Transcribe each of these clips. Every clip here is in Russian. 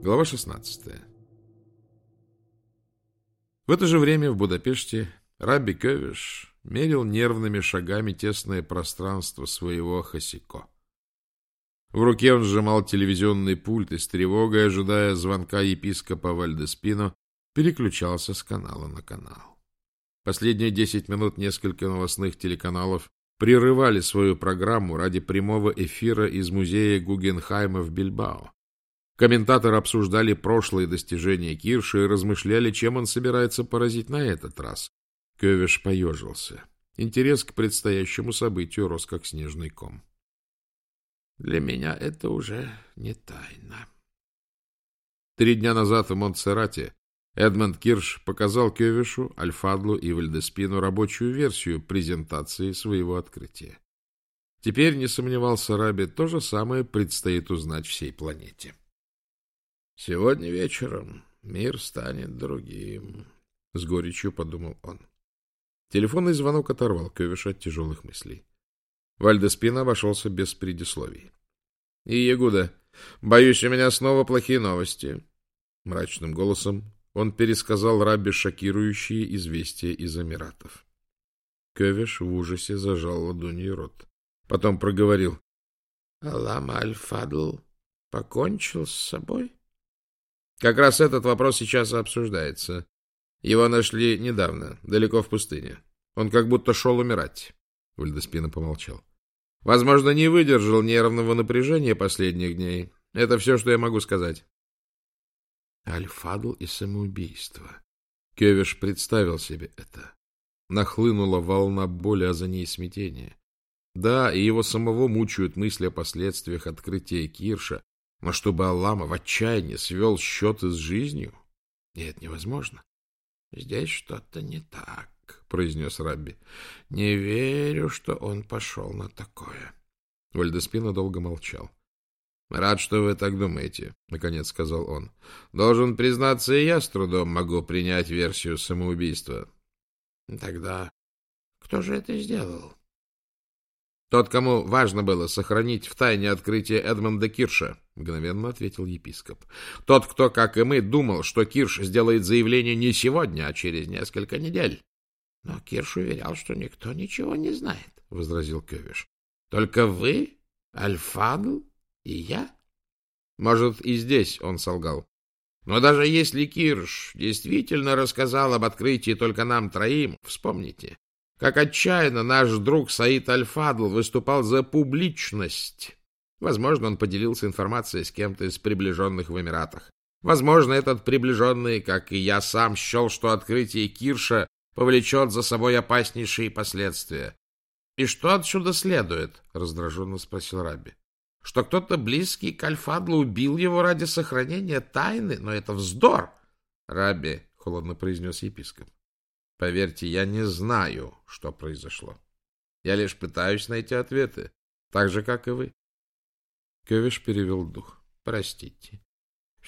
Глава 16. В это же время в Будапеште Рабби Кевиш мерил нервными шагами тесное пространство своего хасико. В руке он сжимал телевизионный пульт и с тревогой, ожидая звонка епископа Вальдеспино, переключался с канала на канал. Последние десять минут несколько новостных телеканалов прерывали свою программу ради прямого эфира из музея Гугенхайма в Бильбао. Комментаторы обсуждали прошлые достижения Кирша и размышляли, чем он собирается поразить на этот раз. Кевиш поежился. Интерес к предстоящему событию рос как снежный ком. Для меня это уже не тайна. Три дня назад в Монтсеррате Эдмонд Кирш показал Кевишу, Альфадлу и Вальдеспину рабочую версию презентации своего открытия. Теперь, не сомневался Раби, то же самое предстоит узнать всей планете. «Сегодня вечером мир станет другим», — с горечью подумал он. Телефонный звонок оторвал Кевиша от тяжелых мыслей. Вальдеспина обошелся без предисловий. — И Ягуда, боюсь, у меня снова плохие новости. Мрачным голосом он пересказал Рабби шокирующие известия из Эмиратов. Кевиш в ужасе зажал ладонью рот. Потом проговорил. — Алама Аль-Фадл покончил с собой? — Как раз этот вопрос сейчас обсуждается. Его нашли недавно, далеко в пустыне. Он как будто шел умирать. Вальдеспина помолчал. — Возможно, не выдержал нервного напряжения последних дней. Это все, что я могу сказать. Альфадл и самоубийство. Кевиш представил себе это. Нахлынула волна боли, а за ней смятение. Да, и его самого мучают мысли о последствиях открытия Кирша, но чтобы Аллама в отчаянии свел счеты с жизнью? Нет, невозможно. — Здесь что-то не так, — произнес Рабби. — Не верю, что он пошел на такое. Вальдеспина долго молчал. — Рад, что вы так думаете, — наконец сказал он. — Должен признаться, и я с трудом могу принять версию самоубийства. — Тогда кто же это сделал? — Тот, кому важно было сохранить в тайне открытие Эдмонда Кирша, — мгновенно ответил епископ. — Тот, кто, как и мы, думал, что Кирш сделает заявление не сегодня, а через несколько недель. — Но Кирш уверял, что никто ничего не знает, — возразил Кевиш. — Только вы, Альфадл и я? Может, и здесь он солгал. Но даже если Кирш действительно рассказал об открытии только нам троим, вспомните, как отчаянно наш друг Саид Аль-Фадл выступал за публичность. Возможно, он поделился информацией с кем-то из приближенных в Эмиратах. Возможно, этот приближенный, как и я сам, счел, что открытие Кирша повлечет за собой опаснейшие последствия. — И что отсюда следует? — раздраженно спросил Раби что кто-то близкий к Альфадлу убил его ради сохранения тайны, но это вздор. — Раби, — холодно произнес епископ, — поверьте, я не знаю, что произошло. Я лишь пытаюсь найти ответы, так же, как и вы. Кевиш перевел дух. — Простите.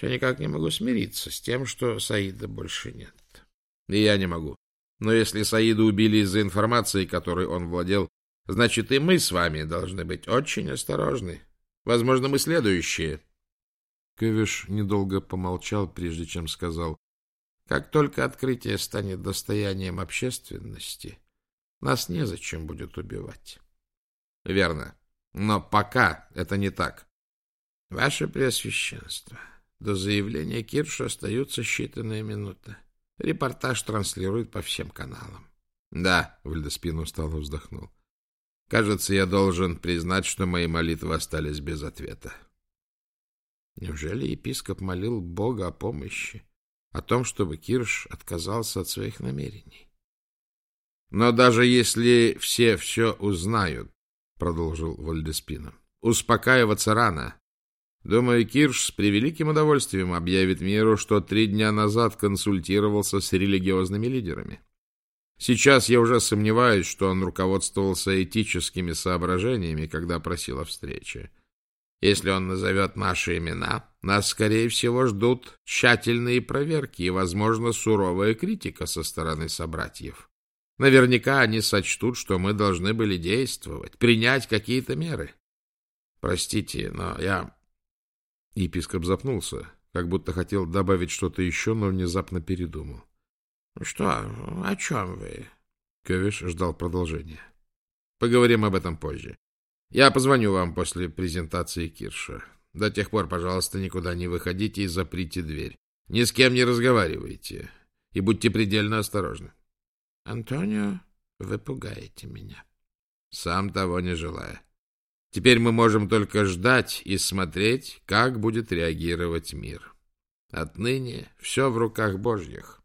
Я никак не могу смириться с тем, что Саида больше нет. И я не могу. Но если Саида убили из-за информации, которой он владел, значит, и мы с вами должны быть очень осторожны. Возможно, мы следующие. Кевиш недолго помолчал, прежде чем сказал, как только открытие станет достоянием общественности, нас незачем будет убивать. Верно. Но пока это не так. Ваше Преосвященство, до заявления Кирша остаются считанные минуты. Репортаж транслирует по всем каналам. Да, Вальдеспин устало вздохнул. Кажется, я должен признать, что мои молитвы остались без ответа. Неужели епископ молил Бога о помощи, о том, чтобы Кирш отказался от своих намерений? Но даже если все все узнают, — продолжил Вальдеспина, — успокаиваться рано. Думаю, Кирш с превеликим удовольствием объявит миру, что три дня назад консультировался с религиозными лидерами. Сейчас я уже сомневаюсь, что он руководствовался этическими соображениями, когда просил о встрече. Если он назовет наши имена, нас, скорее всего, ждут тщательные проверки и, возможно, суровая критика со стороны собратьев. Наверняка они сочтут, что мы должны были действовать, принять какие-то меры. Простите, но я... Епископ запнулся. как будто хотел добавить что-то еще, но внезапно передумал. — Что? О чем вы? Кевиш ждал продолжения. — Поговорим об этом позже. Я позвоню вам после презентации Кирша. До тех пор, пожалуйста, никуда не выходите и заприте дверь. Ни с кем не разговаривайте. И будьте предельно осторожны. — Антонио, вы пугаете меня. — Сам того не желая. Теперь мы можем только ждать и смотреть, как будет реагировать мир. Отныне все в руках Божьих.